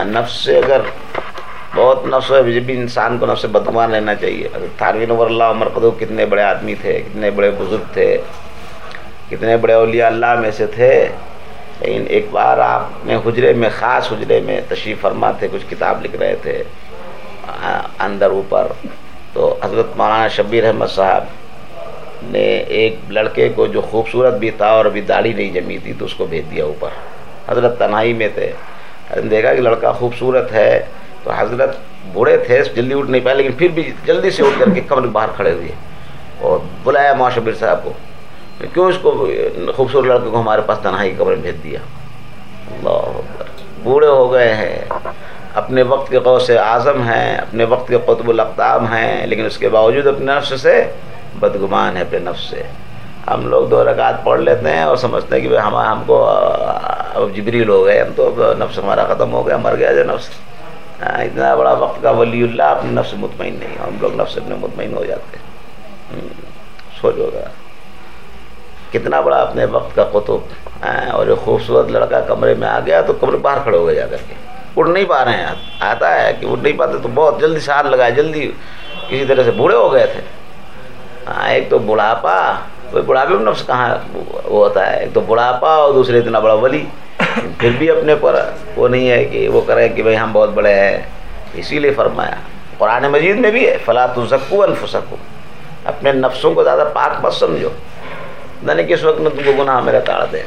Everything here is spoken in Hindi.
हाँ नफ्स से अगर बहुत नफ्स है, भी इंसान को नफ्स से बदमान लेना चाहिए। अगर थानवीन वरल्ला उमर कदू कितने बड़े आदमी थे, कितने बड़े बुज़ुर्ग थे, कितने बड़े अलिया अल्लाह में से थे। लेकिन एक बार आपने हुजरे में, ख़ास हजरे में तशरीफ़ फरमा थे कुछ किताब लिख रहे थे अंदर ऊपर तो हज़रत मौलाना शबीर अहमद साहब ने एक लड़के को जो खूबसूरत भी था और अभी दाढ़ी नहीं जमी थी तो उसको भेज दिया ऊपर। हज़रत तनाई में थे। देखा कि लड़का खूबसूरत है तो हज़रत बूढ़े थे, जल्दी उठ नहीं पाए, लेकिन फिर भी जल्दी से उठ करके कमर बाहर खड़े हुए। और बुलाया मौा शबीर साहब को क्यों इसको, खूबसूरत लड़के को हमारे पास तनहाई कमरे भेज दिया? बूढ़े हो गए हैं। अपने वक्त के कौ से आज़म हैं, अपने वक्त के कतबुलकताब हैं, लेकिन उसके बावजूद अपने नफ्स से बदगुमान है, अपने नफ्स से। हम लोग दो रकात पढ़ लेते हैं और समझते हैं कि भाई हम, हमको अब जबरील हो गए हम तो अब नफ्स हमारा ख़त्म हो गया मर गया जो नफ्स। इतना बड़ा वक्त का वलील्ला अपने नफ्स मुतमिन नहीं हम लोग नफ्स अपने मुतमिन हो जाते हैं। हम्म, सोच कितना बड़ा अपने वक्त का कुतुब और ये खूबसूरत लड़का कमरे में आ गया तो कमरे बाहर खड़े हो गए जाकर के। उड़ नहीं पा रहे हैं आता है कि उड़ नहीं पाते तो बहुत जल्दी सार लगाए जल्दी किसी तरह से बूढ़े हो गए थे। हाँ एक तो बुढ़ापा कोई बुढ़ापे में नफ्स कहाँ वो होता है? एक तो बुढ़ापा और दूसरे इतना बड़ा वली। फिर भी अपने पर वो नहीं है कि वो करें कि भाई हम बहुत बड़े हैं। इसीलिए फरमाया। कुरान मजीद में भी है, फला तो सकू अनफुसकू अपने नफ्सों को ज़्यादा पाक मत समझो। नहीं किस वक्त में तुमको गुनाह मेरा ताड़ दें।